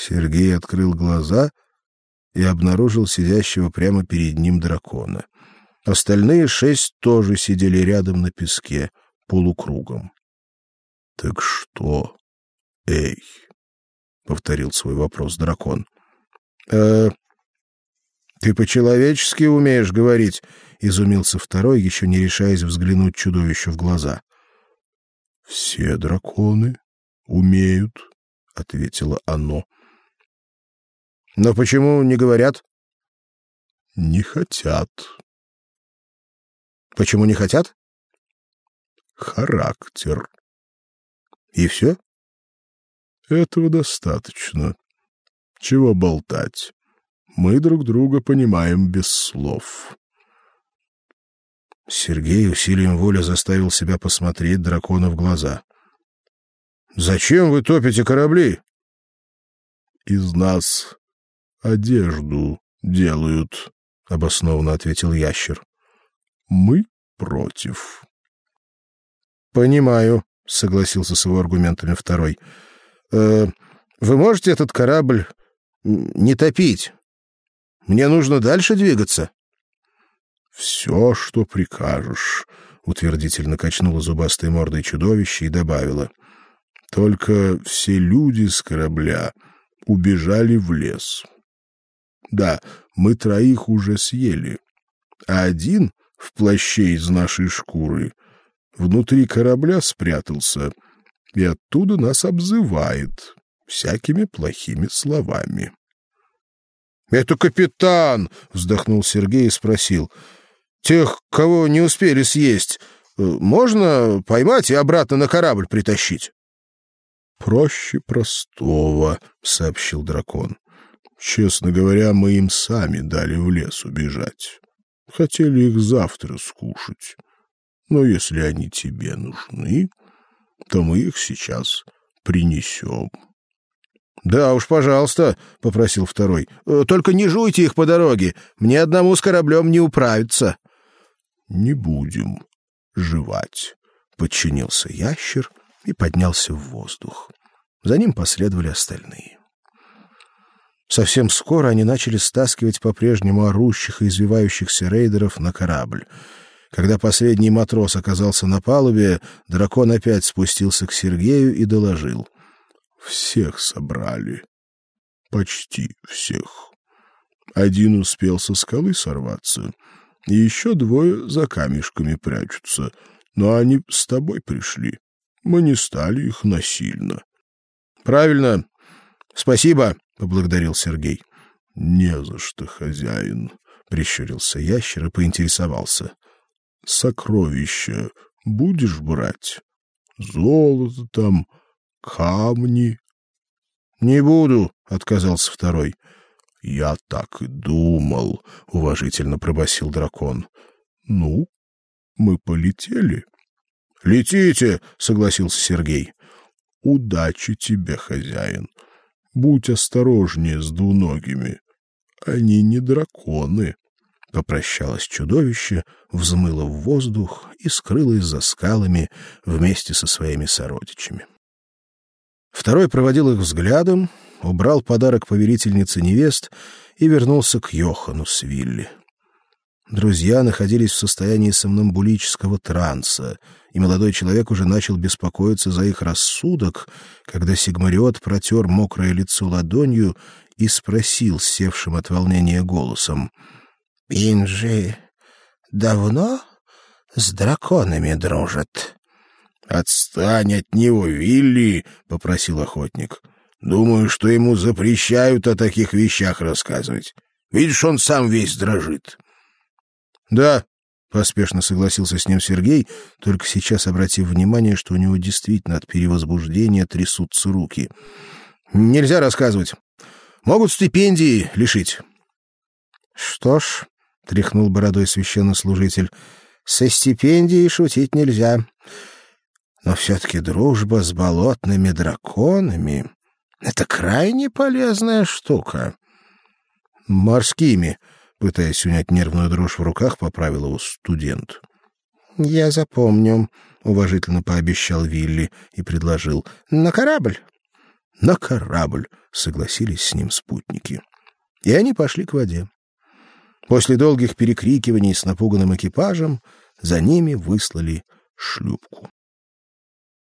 Сергей открыл глаза и обнаружил сидящего прямо перед ним дракона. Остальные шесть тоже сидели рядом на песке, полукругом. Так что, эй, повторил свой вопрос дракон. Э, ты по-человечески умеешь говорить, изумился второй, еще не решаясь взглянуть чудовищу в глаза. Все драконы умеют, ответило оно. Но почему не говорят? Не хотят. Почему не хотят? Характер. И все? Этого достаточно. Чего болтать? Мы друг друга понимаем без слов. Сергей усилием воли заставил себя посмотреть дракона в глаза. Зачем вы топите корабли? Из нас одежду делают, обоснованно ответил ящер. Мы против. Понимаю, согласился с его аргументами второй. Э, вы можете этот корабль не топить? Мне нужно дальше двигаться. Все, что прикажешь, утвердительно качнула зубастой мордой чудовище и добавила: только все люди с корабля убежали в лес. Да, мы троих уже съели, а один в плаще из нашей шкуры внутри корабля спрятался и оттуда нас обзывает всякими плохими словами. Это капитан, вздохнул Сергей и спросил: "Тех, кого не успели съесть, э, можно поймать и обратно на корабль притащить?" Проще простого, сообщил дракон. Честно говоря, мы им сами дали в лес убежать. Хотели их завтра скушать. Но если они тебе нужны, то мы их сейчас принесем. — Да уж, пожалуйста, — попросил второй. «Э, — Только не жуйте их по дороге. Мне одному с кораблем не управиться. — Не будем жевать, — подчинился ящер и поднялся в воздух. За ним последовали остальные. Совсем скоро они начали стаскивать по-прежнему орущих и извивающихся рейдеров на корабль. Когда последний матрос оказался на палубе, дракон опять спустился к Сергею и доложил: "Всех собрали. Почти всех. Один успел со скалы сорваться, и еще двое за камешками прячутся, но они с тобой пришли. Мы не стали их насильно". Правильно. Спасибо, поблагодарил Сергей. Не за что, хозяин, прищурился ящер и поинтересовался: сокровища будешь брать? Золото там, камни? Не буду, отказался второй. Я так и думал, уважительно пробасил дракон. Ну, мы полетели. Летите, согласился Сергей. Удачи тебе, хозяин. Будь осторожнее с двуногими. Они не драконы. Попрощалось чудовище, взмыло в воздух и скрылось за скалами вместе со своими сородичами. Второй проводил их взглядом, убрал подарок повелительнице невест и вернулся к Йохану с Вилли. Друзья находились в состоянии сомнамбулического транса, и молодой человек уже начал беспокоиться за их рассудок, когда Сигмариот протер мокрое лицо ладонью и спросил севшим от волнения голосом: Инжи давно с драконами дружит. Отстань от него, Вилли, попросил охотник. Думаю, что ему запрещают о таких вещах рассказывать. Видишь, он сам весь дрожит. Да, поспешно согласился с ним Сергей, только сейчас обратив внимание, что у него действительно от перевозбуждения трясутся руки. Нельзя рассказывать. Могут стипендии лишить. Что ж, тряхнул бородой священнослужитель. Со стипендией шутить нельзя. Но все таки дружба с болотными драконами это крайне полезная штука. Морскими, пытаясь унять нервную дрожь в руках, поправил его студент. Я запомню, уважительно пообещал Вилли и предложил: "На корабль". На корабль, согласились с ним спутники. И они пошли к воде. После долгих перекрикиваний с напуганным экипажем за ними выслали шлюпку.